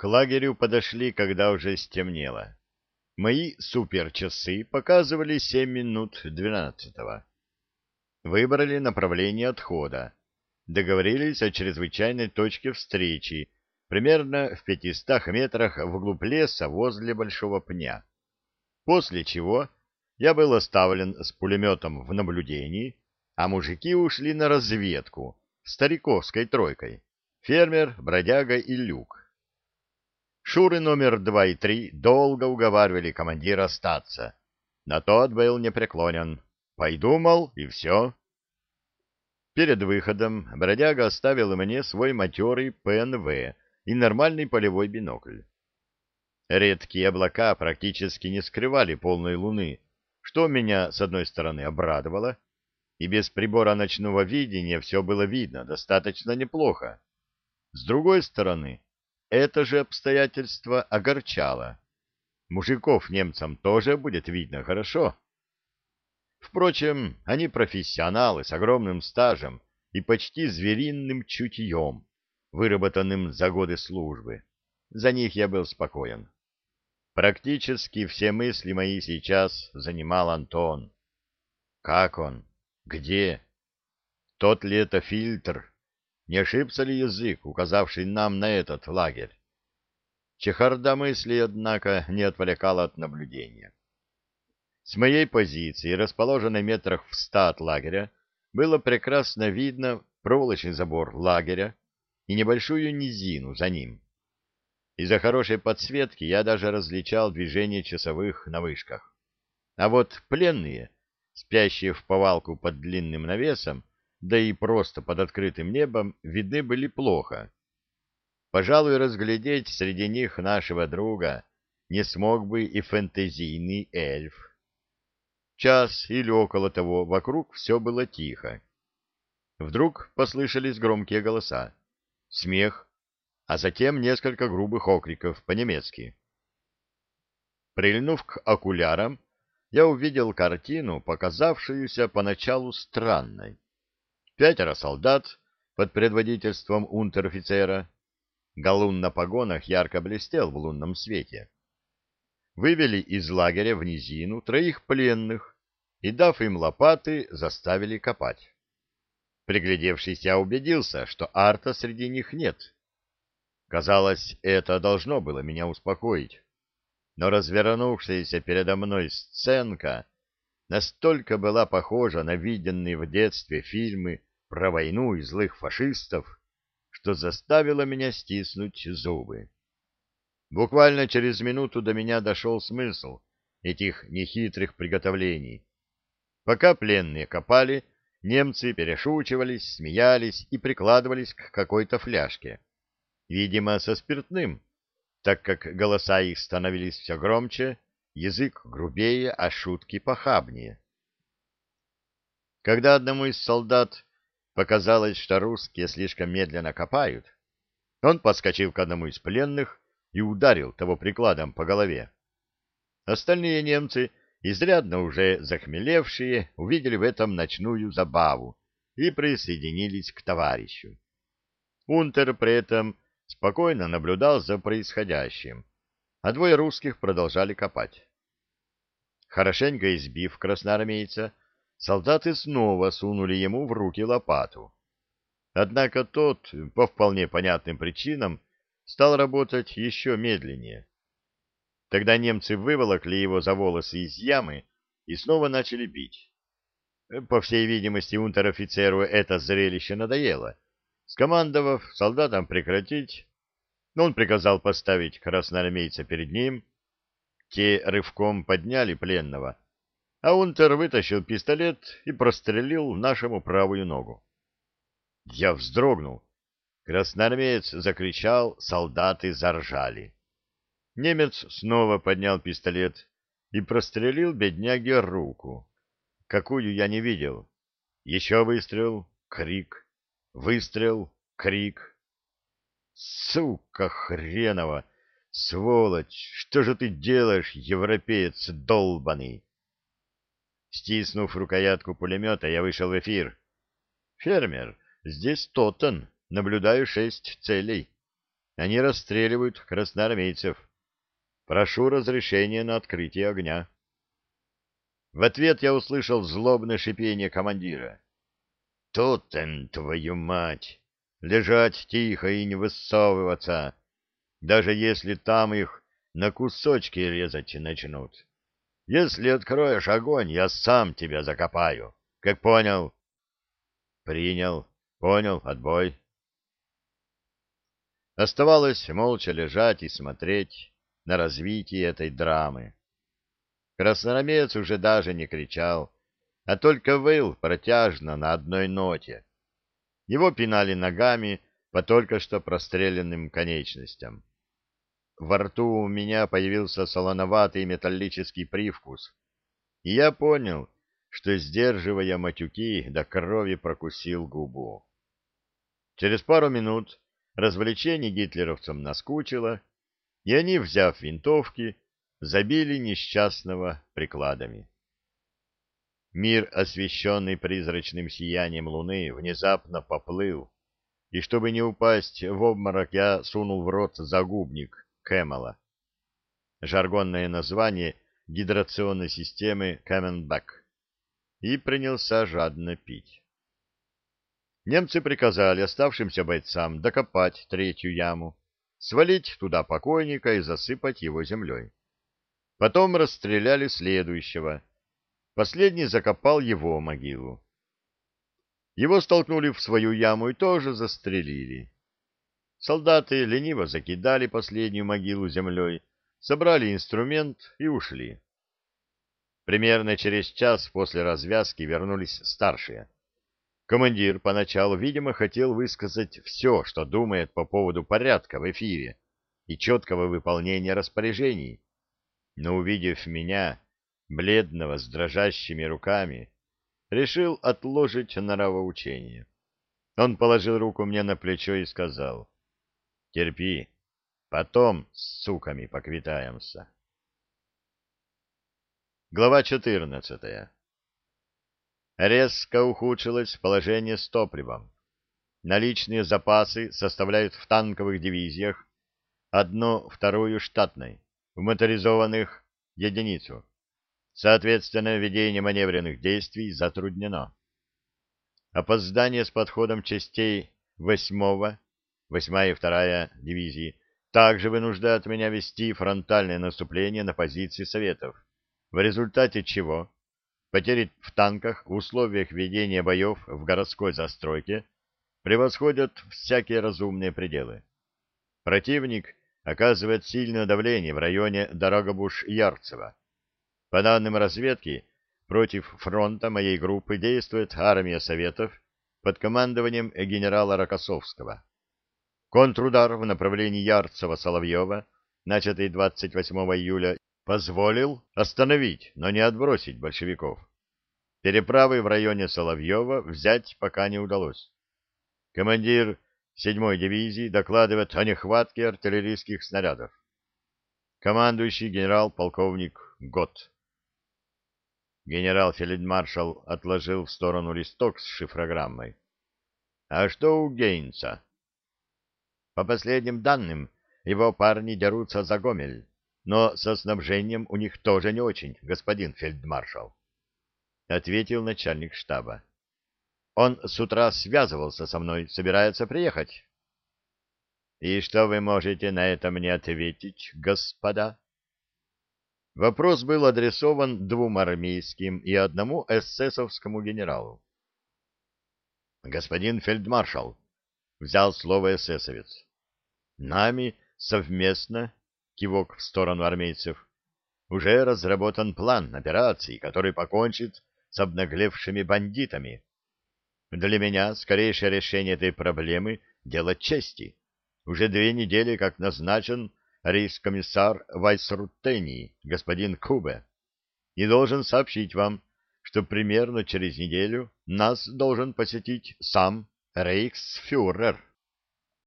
К лагерю подошли, когда уже стемнело. Мои суперчасы показывали семь минут двенадцатого. Выбрали направление отхода. Договорились о чрезвычайной точке встречи, примерно в пятистах метрах вглубь леса возле большого пня. После чего я был оставлен с пулеметом в наблюдении, а мужики ушли на разведку стариковской тройкой. Фермер, бродяга и люк. Шуры номер два и три долго уговаривали командира остаться, но тот был непреклонен. Пойду, мол, и все. Перед выходом бродяга оставил мне свой матерый ПНВ и нормальный полевой бинокль. Редкие облака практически не скрывали полной луны, что меня, с одной стороны, обрадовало, и без прибора ночного видения все было видно достаточно неплохо. С другой стороны, это же обстоятельство огорчало. Мужиков немцам тоже будет видно хорошо. Впрочем, они профессионалы с огромным стажем и почти звериным чутьем, выработанным за годы службы. За них я был спокоен. Практически все мысли мои сейчас занимал Антон. Как он? Где? Тот ли это фильтр? Не ошибся ли язык, указавший нам на этот лагерь? Чехарда мысли, однако, не отвлекала от наблюдения. С моей позиции, расположенной метрах в ста от лагеря, было прекрасно видно проволочный забор лагеря и небольшую низину за ним. Из-за хорошей подсветки я даже различал движение часовых на вышках. А вот пленные, спящие в повалку под длинным навесом, да и просто под открытым небом, видны были плохо. Пожалуй, разглядеть среди них нашего друга не смог бы и фэнтезийный эльф. Час или около того вокруг все было тихо. Вдруг послышались громкие голоса, смех, а затем несколько грубых окриков по-немецки. Прильнув к окулярам, я увидел картину, показавшуюся поначалу странной. Пятеро солдат под предводительством унтер-офицера, галун на погонах ярко блестел в лунном свете, вывели из лагеря в низину троих пленных и, дав им лопаты, заставили копать. Приглядевшись, я убедился, что арта среди них нет. Казалось, это должно было меня успокоить. Но развернувшаяся передо мной сценка настолько была похожа на виденные в детстве фильмы про войну и злых фашистов, что заставила меня стиснуть зубы. Буквально через минуту до меня дошел смысл этих нехитрых приготовлений. Пока пленные копали, немцы перешучивались, смеялись и прикладывались к какой-то фляжке видимо, со спиртным, так как голоса их становились все громче, язык грубее, а шутки похабнее. Когда одному из солдат показалось, что русские слишком медленно копают, он подскочил к одному из пленных и ударил того прикладом по голове. Остальные немцы, изрядно уже захмелевшие, увидели в этом ночную забаву и присоединились к товарищу. Унтер при этом спокойно наблюдал за происходящим, а двое русских продолжали копать. Хорошенько избив красноармейца, солдаты снова сунули ему в руки лопату. Однако тот, по вполне понятным причинам, стал работать еще медленнее. Тогда немцы выволокли его за волосы из ямы и снова начали бить. По всей видимости, унтер-офицеру это зрелище надоело, Скомандовав солдатам прекратить, он приказал поставить красноармейца перед ним. Те рывком подняли пленного, а Унтер вытащил пистолет и прострелил нашему правую ногу. Я вздрогнул. Красноармеец закричал, солдаты заржали. Немец снова поднял пистолет и прострелил бедняге руку, какую я не видел. Еще выстрел, крик. Выстрел, крик. Сука хренова! Сволочь! Что же ты делаешь, европеец долбаный? Стиснув рукоятку пулемета, я вышел в эфир. «Фермер, здесь Тоттен. Наблюдаю шесть целей. Они расстреливают красноармейцев. Прошу разрешения на открытие огня. В ответ я услышал злобное шипение командира. Тут-то, твою мать! Лежать тихо и не высовываться, даже если там их на кусочки резать начнут. Если откроешь огонь, я сам тебя закопаю. Как понял? Принял. Понял. Отбой. Оставалось молча лежать и смотреть на развитие этой драмы. Красноармеец уже даже не кричал, а только выл протяжно на одной ноте. Его пинали ногами по только что простреленным конечностям. Во рту у меня появился солоноватый металлический привкус, и я понял, что, сдерживая матюки, до крови прокусил губу. Через пару минут развлечение гитлеровцам наскучило, и они, взяв винтовки, забили несчастного прикладами. Мир, освещенный призрачным сиянием луны, внезапно поплыл, и чтобы не упасть в обморок, я сунул в рот загубник Кэмела. Жаргонное название гидрационной системы Кэменбэк. И принялся жадно пить. Немцы приказали оставшимся бойцам докопать третью яму, свалить туда покойника и засыпать его землей. Потом расстреляли следующего. Последний закопал его могилу. Его столкнули в свою яму и тоже застрелили. Солдаты лениво закидали последнюю могилу землей, собрали инструмент и ушли. Примерно через час после развязки вернулись старшие. Командир поначалу, видимо, хотел высказать все, что думает по поводу порядка в эфире и четкого выполнения распоряжений. Но, увидев меня, бледного, с дрожащими руками, решил отложить нравоучение. Он положил руку мне на плечо и сказал, Терпи. Потом с суками поквитаемся. Глава 14. Резко ухудшилось положение с топливом. Наличные запасы составляют в танковых дивизиях одну вторую штатной, в моторизованных единицу. Соответственно, ведение маневренных действий затруднено. Опоздание с подходом частей 8-го 8-я и 2-я дивизии также вынуждают меня вести фронтальное наступление на позиции Советов, в результате чего потери в танках в условиях ведения боев в городской застройке превосходят всякие разумные пределы. Противник оказывает сильное давление в районе Дорогобуш-Ярцево. По данным разведки, против фронта моей группы действует армия Советов под командованием генерала Рокоссовского. Контрудар в направлении Ярцева-Соловьева, начатый 28 июля, позволил остановить, но не отбросить большевиков. Переправы в районе Соловьева взять пока не удалось. Командир 7-й дивизии докладывает о нехватке артиллерийских снарядов. Командующий генерал-полковник Гот. Генерал-фельдмаршал отложил в сторону листок с шифрограммой. — А что у Гейнса? По последним данным, его парни дерутся за Гомель, но со снабжением у них тоже не очень, господин фельдмаршал, — ответил начальник штаба. Он с утра связывался со мной, собирается приехать. — И что вы можете на это мне ответить, господа? Вопрос был адресован двум армейским и одному эсэсовскому генералу. — Господин фельдмаршал, — взял слово эсэсовец, Нами совместно, кивок в сторону армейцев, уже разработан план операции, который покончит с обнаглевшими бандитами. Для меня скорейшее решение этой проблемы — дело чести. Уже две недели как назначен рейс-комиссар Вайсрутени, господин Кубе, и должен сообщить вам, что примерно через неделю нас должен посетить сам рейхсфюрер.